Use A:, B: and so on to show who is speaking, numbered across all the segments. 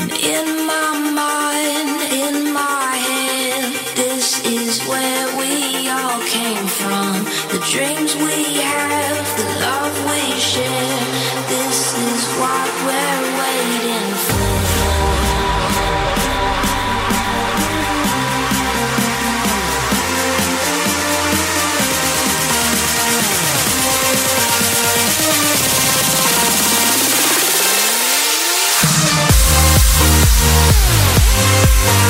A: And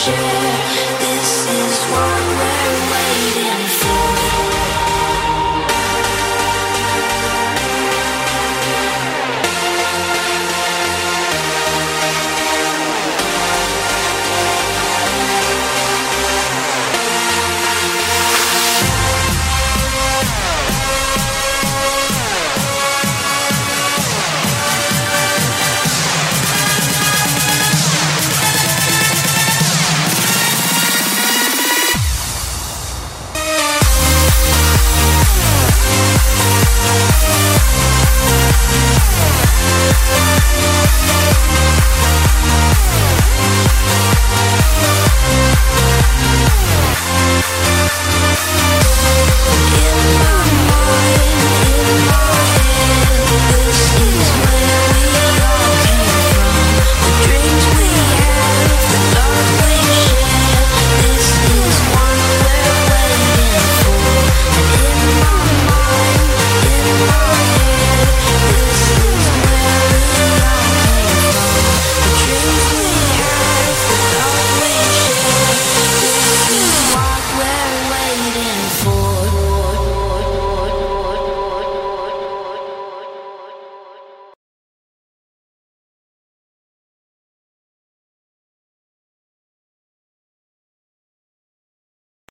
A: share.